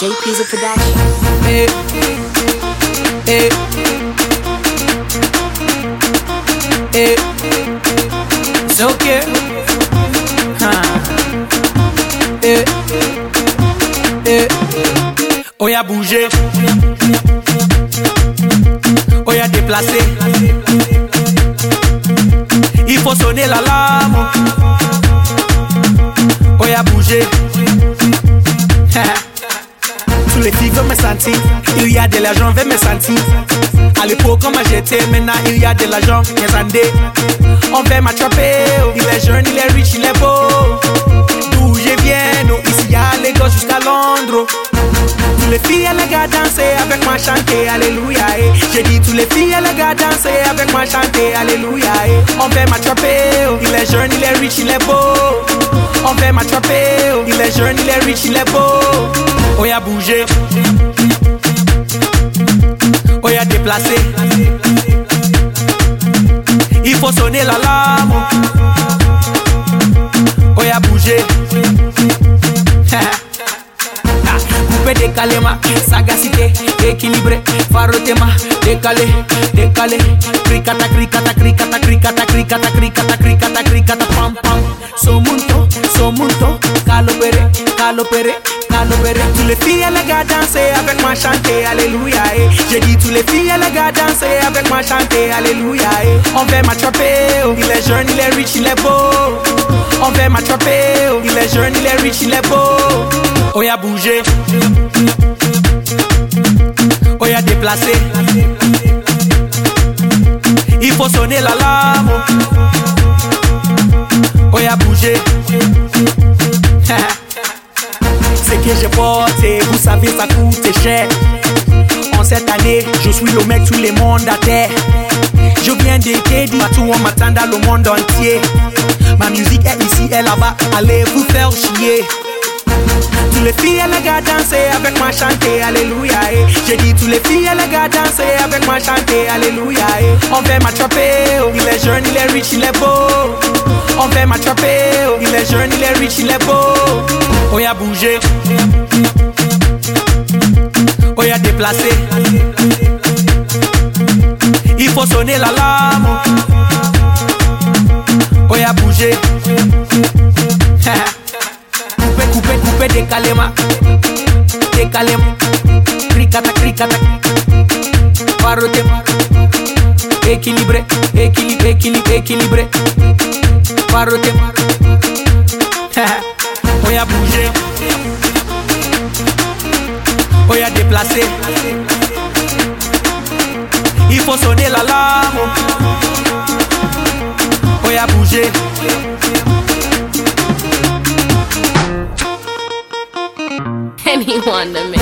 JP's a production. It's okay. Oh, y'a bougé. Oh, y'a déplacé. Il faut sonner l'alarme. Oh, y'a bougé. Il y a de l'argent, veulent me sentir. À l'époque, comment j'étais, maintenant il y a de l'argent, mes années. On veut m'attraper. oh. Il est jeune, il est riche, il est beau. D'où je viens, nous, ici à Lagos jusqu'à Londres. Tous les filles et les gars danser avec moi chanter Alléluia eh. J'ai dit tous les filles et les gars danser avec moi chanter Alléluia eh. On veut m'attraper oh. Il est jeune, il est riche, il est beau On veut m'attraper oh. Il est jeune, il est riche, il est beau On y a bougé. On y a déplacé. Il faut sonner l'alarme. On y a bougé. Ah, Coupé, décalé, ma sagacité, équilibré, farotema, décalé, décalé, cricata, cricata, cricata, cricata, cricata, cricata, cricata, cricata, pam, pam, somunto, somunto, calopéré, calopéré, calopéré. Tous les filles et les gars danser avec moi chanter, alléluia, eh. J'ai dit tous les filles et les gars danser avec moi chanter, alléluia, eh. On veut m'attraper, oh. il est jeune, il est riche, il est beau. On veut m'attraper, oh. il est jeune, il est riche, il est beau. Y a bougé. Y a déplacé. Il faut sonner l'alarme. On y a bougé. Que j'ai porté, vous savez, ça coûte cher. En cette année, je suis le mec tout le monde à terre. Je viens de Kedi, tout on m'attend dans le monde entier. Ma musique est ici et là-bas, allez vous faire chier. Tous les filles les gars danser avec moi chanter Alléluia eh. J'ai dit tous les filles les gars danser avec moi chanter Alléluia eh. On veut m'attraper, oh. il est jeune, il est riche, il est beau On veut m'attraper, oh. il est jeune, il est riche, il est beau déplacer. Il faut sonner l'alarme. Oh y'a bouger. couper, Coupe, coupe, décaler ma. Décaler ma. Cricata, cricata. Paroté. Équilibré, équilibré, équilibré, équilibré. Paroté. Paroté. Il faut sonner y'a bouger. Anyone to me.